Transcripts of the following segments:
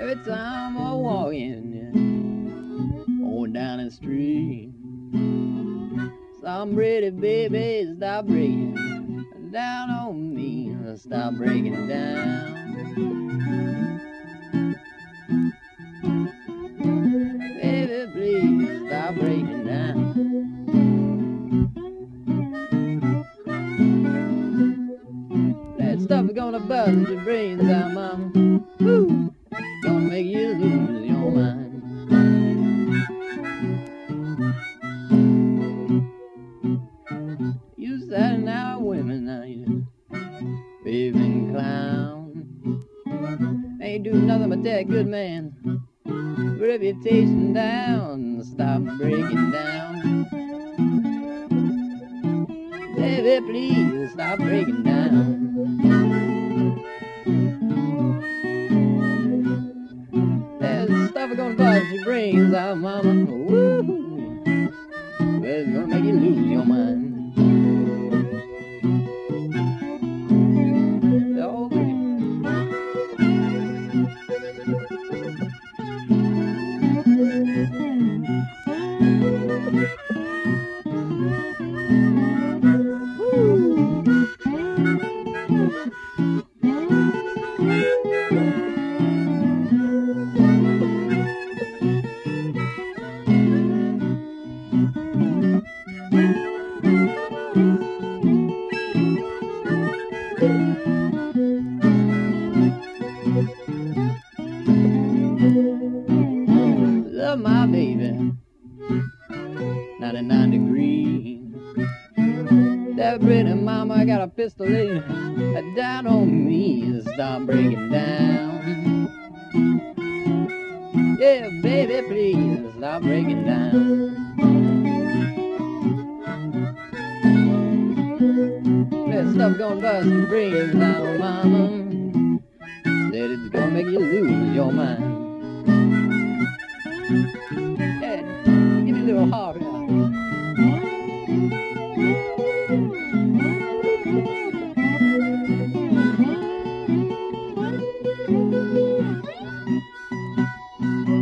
Every time I walk in on down the street, some pretty baby stop breaking down on me, stop breaking down. Buzz your brains out, mama. Woo! Gonna make you lose your mind. You said now women, now you raving clown. Ain't do nothing but that good man. Reputation down, stop breaking down. Baby, please stop breaking down. Out, mama. Woo! Well, it's gonna make you lose your mind. My baby. 99 degrees. That pretty mama got a pistol in down on me. Stop breaking down. Yeah, baby, please stop breaking down. That stuff gonna bust your brains out, mama. That it's gonna make you lose your mind.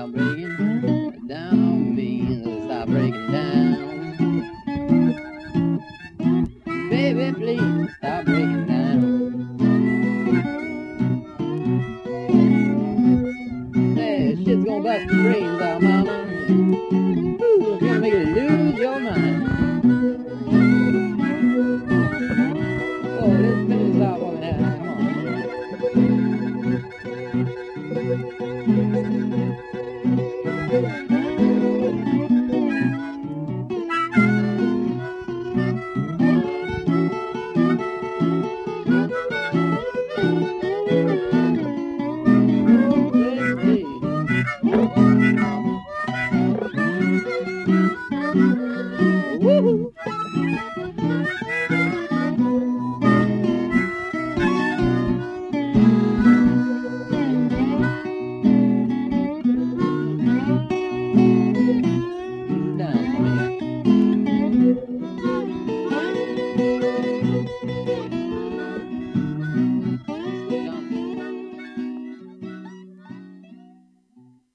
stop breaking down, on me. stop breaking down. Baby, please stop breaking down. Hey, shit's gonna bust your brains out, mama. Ooh, it's gonna make you lose your mind. Woo!